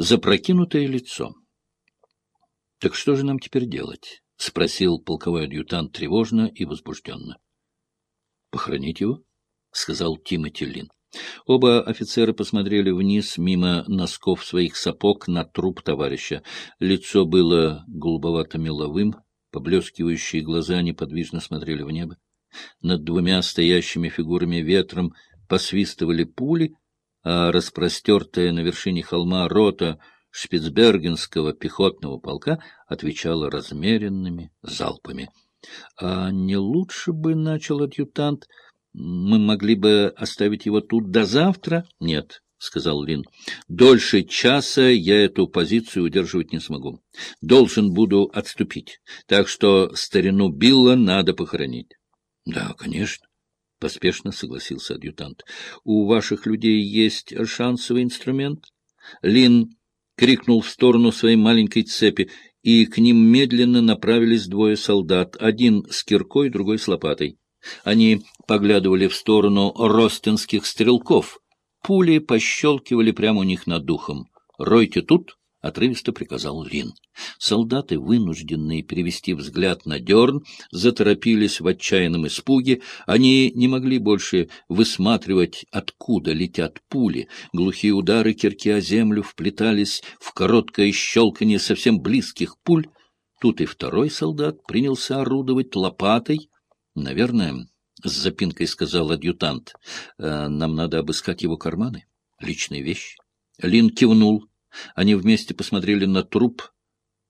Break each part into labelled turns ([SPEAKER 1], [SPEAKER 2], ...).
[SPEAKER 1] запрокинутое лицо. — Так что же нам теперь делать? — спросил полковой адъютант тревожно и возбужденно. — Похоронить его? — сказал Тимоти Лин. Оба офицера посмотрели вниз, мимо носков своих сапог, на труп товарища. Лицо было голубовато-меловым, поблескивающие глаза неподвижно смотрели в небо. Над двумя стоящими фигурами ветром посвистывали пули, а распростертая на вершине холма рота шпицбергенского пехотного полка отвечала размеренными залпами. — А не лучше бы, — начал адъютант, — мы могли бы оставить его тут до завтра? — Нет, — сказал Лин. — Дольше часа я эту позицию удерживать не смогу. Должен буду отступить. Так что старину Билла надо похоронить. — Да, конечно. — поспешно согласился адъютант. — У ваших людей есть шансовый инструмент? Лин крикнул в сторону своей маленькой цепи, и к ним медленно направились двое солдат, один с киркой, другой с лопатой. Они поглядывали в сторону ростинских стрелков. Пули пощелкивали прямо у них над духом. «Ройте тут!» — отрывисто приказал Лин. Солдаты, вынужденные перевести взгляд на дерн, заторопились в отчаянном испуге. Они не могли больше высматривать, откуда летят пули. Глухие удары кирки о землю вплетались в короткое щелканье совсем близких пуль. Тут и второй солдат принялся орудовать лопатой, Наверное, — с запинкой сказал адъютант, «э, — нам надо обыскать его карманы, личные вещи. Лин кивнул. Они вместе посмотрели на труп,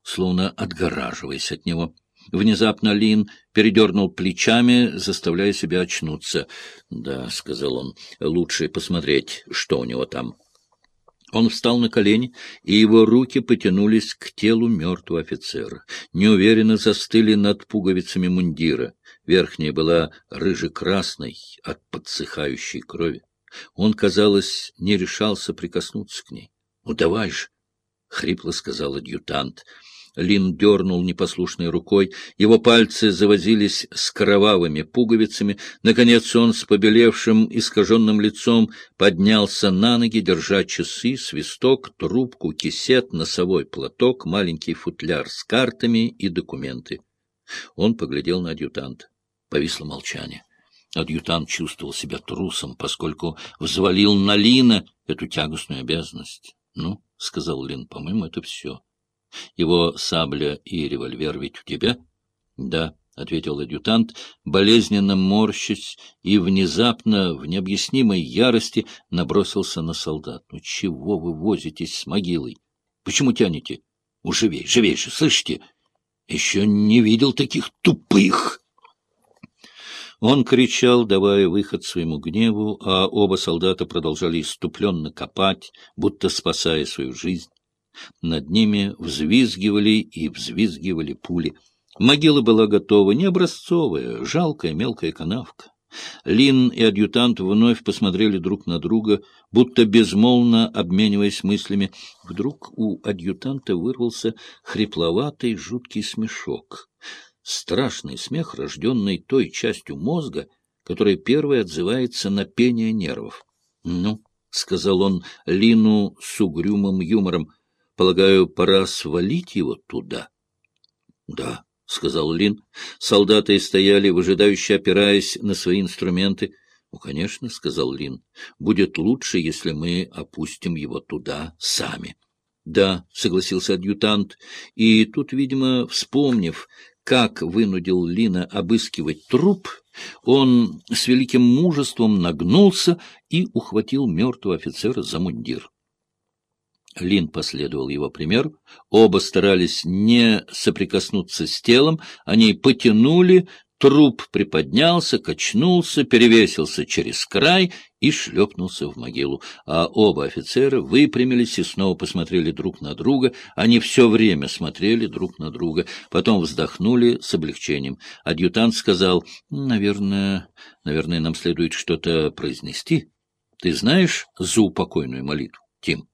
[SPEAKER 1] словно отгораживаясь от него. Внезапно Лин передернул плечами, заставляя себя очнуться. — Да, — сказал он, — лучше посмотреть, что у него там. Он встал на колени, и его руки потянулись к телу мертвого офицера. Неуверенно застыли над пуговицами мундира. Верхняя была рыже-красной от подсыхающей крови. Он, казалось, не решался прикоснуться к ней. — Ну, хрипло сказал адъютант. Лин дернул непослушной рукой, его пальцы завозились с кровавыми пуговицами. Наконец он с побелевшим, искаженным лицом поднялся на ноги, держа часы, свисток, трубку, кисет, носовой платок, маленький футляр с картами и документы. Он поглядел на адъютанта. Повисло молчание. Адъютант чувствовал себя трусом, поскольку взвалил на Лина эту тягостную обязанность. — Ну, — сказал Лин, — по-моему, это все. Его сабля и револьвер ведь у тебя? — Да, — ответил адъютант, болезненно морщась и внезапно, в необъяснимой ярости, набросился на солдат. — Ну чего вы возитесь с могилой? Почему тянете? Ну, живей, живей же, слышите? Еще не видел таких тупых! Он кричал, давая выход своему гневу, а оба солдата продолжали иступленно копать, будто спасая свою жизнь. Над ними взвизгивали и взвизгивали пули. Могила была готова, не образцовая, жалкая мелкая канавка. Лин и адъютант вновь посмотрели друг на друга, будто безмолвно обмениваясь мыслями. Вдруг у адъютанта вырвался хрипловатый жуткий смешок. Страшный смех, рожденный той частью мозга, которая первой отзывается на пение нервов. — Ну, — сказал он Лину с угрюмым юмором, — Полагаю, пора свалить его туда? — Да, — сказал Лин. Солдаты стояли, выжидающе опираясь на свои инструменты. — Ну, конечно, — сказал Лин. — Будет лучше, если мы опустим его туда сами. — Да, — согласился адъютант. И тут, видимо, вспомнив, как вынудил Лина обыскивать труп, он с великим мужеством нагнулся и ухватил мертвого офицера за мундир. Лин последовал его примеру. Оба старались не соприкоснуться с телом. Они потянули, труп приподнялся, качнулся, перевесился через край и шлепнулся в могилу. А оба офицера выпрямились и снова посмотрели друг на друга. Они все время смотрели друг на друга. Потом вздохнули с облегчением. Адъютант сказал, «Наверное, наверное, нам следует что-то произнести. Ты знаешь заупокойную молитву, Тим?»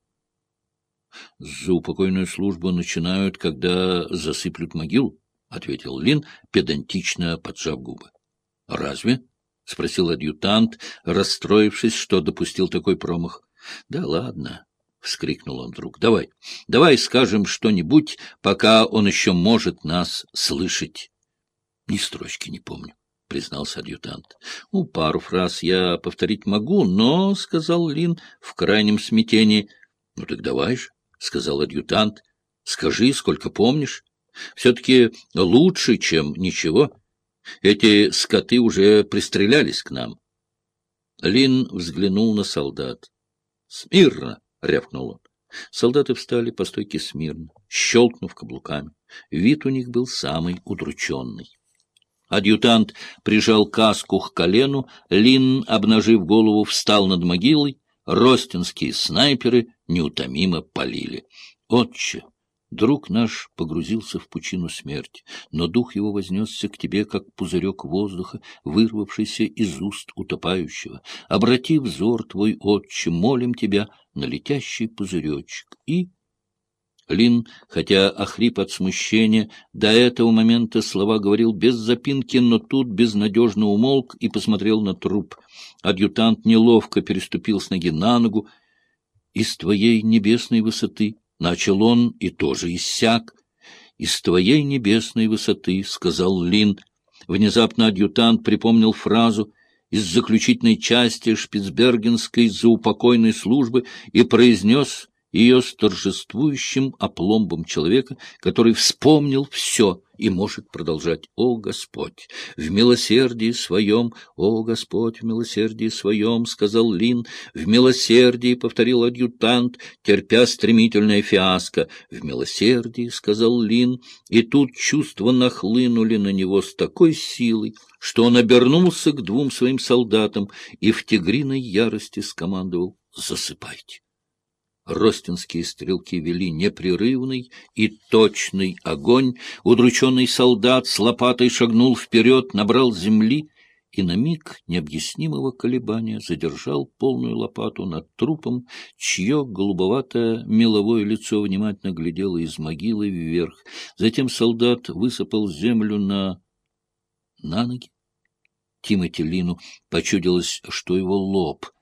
[SPEAKER 1] За упокойную службу начинают, когда засыплют могилу, — ответил Лин, педантично поджав губы. — Разве? — спросил адъютант, расстроившись, что допустил такой промах. — Да ладно. вскрикнул он вдруг. — Давай, давай скажем что-нибудь, пока он еще может нас слышать. — Ни строчки не помню, — признался адъютант. — Ну, пару фраз я повторить могу, но, — сказал Лин в крайнем смятении. — Ну так давай же, — сказал адъютант. — Скажи, сколько помнишь. Все-таки лучше, чем ничего. Эти скоты уже пристрелялись к нам. Лин взглянул на солдат. — Смирно! — рявкнул он. Солдаты встали по стойке смирно, щелкнув каблуками. Вид у них был самый удрученный. Адъютант прижал каску к колену, Лин, обнажив голову, встал над могилой. Ростинские снайперы неутомимо полили. «Отче!» Друг наш погрузился в пучину смерти, но дух его вознесся к тебе, как пузырек воздуха, вырвавшийся из уст утопающего. Обрати взор твой, отче, молим тебя на летящий пузыречек. И... Лин, хотя охрип от смущения, до этого момента слова говорил без запинки, но тут безнадежно умолк и посмотрел на труп. Адъютант неловко переступил с ноги на ногу. «Из твоей небесной высоты...» Начал он и тоже иссяк. «Из твоей небесной высоты», — сказал Лин. Внезапно адъютант припомнил фразу из заключительной части шпицбергенской заупокойной службы и произнес ее с торжествующим опломбом человека, который вспомнил все и может продолжать. «О Господь! В милосердии своем! О Господь! В милосердии своем!» — сказал Лин. «В милосердии!» — повторил адъютант, терпя стремительное фиаско. «В милосердии!» — сказал Лин. И тут чувства нахлынули на него с такой силой, что он обернулся к двум своим солдатам и в тигриной ярости скомандовал «Засыпайте!» Ростинские стрелки вели непрерывный и точный огонь. Удрученный солдат с лопатой шагнул вперед, набрал земли и на миг необъяснимого колебания задержал полную лопату над трупом, чье голубоватое меловое лицо внимательно глядело из могилы вверх. Затем солдат высыпал землю на... на ноги. Тимоти Лину почудилось, что его лоб —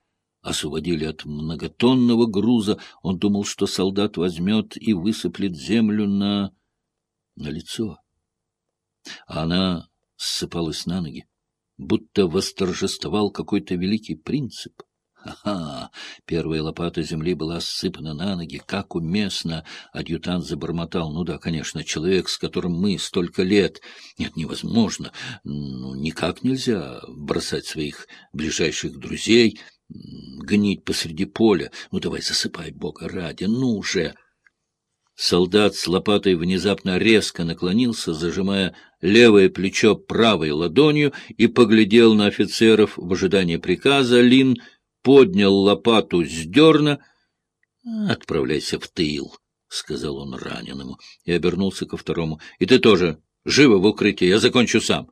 [SPEAKER 1] освободили от многотонного груза. Он думал, что солдат возьмет и высыплет землю на... на лицо. А она ссыпалась на ноги, будто восторжествовал какой-то великий принцип. Ха-ха! Первая лопата земли была ссыпана на ноги. Как уместно! Адъютант забормотал. Ну да, конечно, человек, с которым мы столько лет. Нет, невозможно. Ну, никак нельзя бросать своих ближайших друзей — гнить посреди поля. Ну, давай, засыпай, Бога ради, ну же! Солдат с лопатой внезапно резко наклонился, зажимая левое плечо правой ладонью, и поглядел на офицеров в ожидании приказа. Лин поднял лопату с дерна. — Отправляйся в тыл, — сказал он раненому, и обернулся ко второму. — И ты тоже. Живо в укрытие, я закончу сам.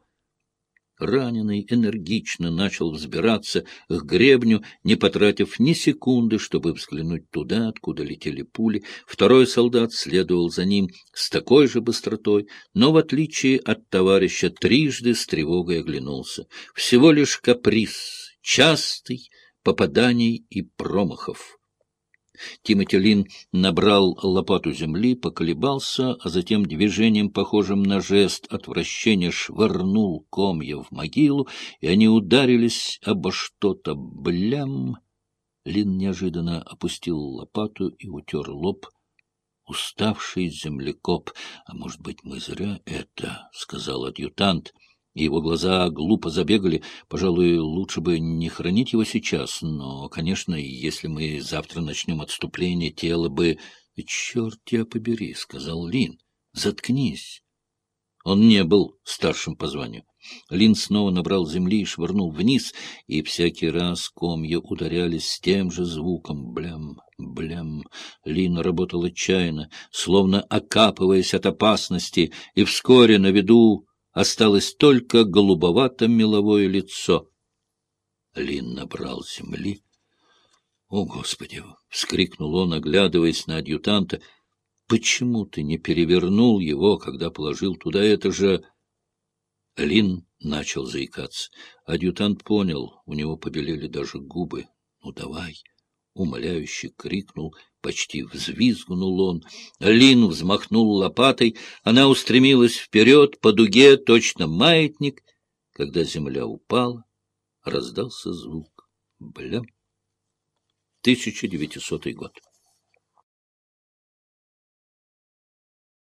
[SPEAKER 1] Раненый энергично начал взбираться к гребню, не потратив ни секунды, чтобы взглянуть туда, откуда летели пули. Второй солдат следовал за ним с такой же быстротой, но, в отличие от товарища, трижды с тревогой оглянулся. Всего лишь каприз, частый, попаданий и промахов. Тимоти Лин набрал лопату земли, поколебался, а затем движением, похожим на жест отвращения, швырнул комья в могилу, и они ударились обо что-то. Блям! Лин неожиданно опустил лопату и утер лоб. Уставший землекоп. — А может быть, мы зря это? — сказал адъютант его глаза глупо забегали. Пожалуй, лучше бы не хранить его сейчас, но, конечно, если мы завтра начнем отступление, тело бы... — Черт тебя побери, — сказал Лин. — Заткнись. Он не был старшим по званию. Лин снова набрал земли и швырнул вниз, и всякий раз комья ударялись с тем же звуком. Блям, блям. Лин работал отчаянно, словно окапываясь от опасности, и вскоре на виду осталось только голубовато-меловое лицо. Лин набрал земли. — О, Господи! — вскрикнул он, оглядываясь на адъютанта. — Почему ты не перевернул его, когда положил туда это же... Лин начал заикаться. Адъютант понял, у него побелели даже губы. — Ну, давай, — умоляюще крикнул, почти взвизгнул он. Лин взмахнул лопатой, она устремилась вперед по дуге, точно маятник. Когда земля упала, раздался звук. Блям. 1900 год.